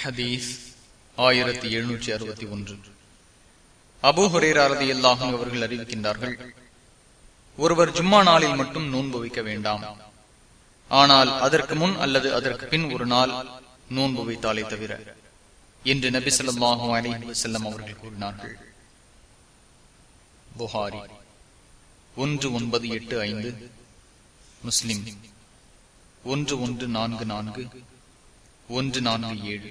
ஹதீஸ் ஆயிரத்தி எழுநூற்றி அறுபத்தி ஒன்று. அபுஹுரேரதி அல்லாஹும் அவர்கள் அறிவிக்கின்றார்கள் ஒருவர் ஜும்மா நாளில் மட்டும் நோன்பு வைக்க வேண்டாம். ஆனால் அதற்கு முன் அல்லது அதற்கு பின் ஒரு நாள் நோன்பு வைத்தாலே தவிர என்று நபி சொல்லாஹும் அலி செல்லம் அவர்கள் கூறினார்கள். புகாரி ஒன்று ஒன்பது எட்டு ஐந்து முஸ்லிம் ஒன்று ஒன்று நான்கு நான்கு ஒன்று நான்கு ஏழு.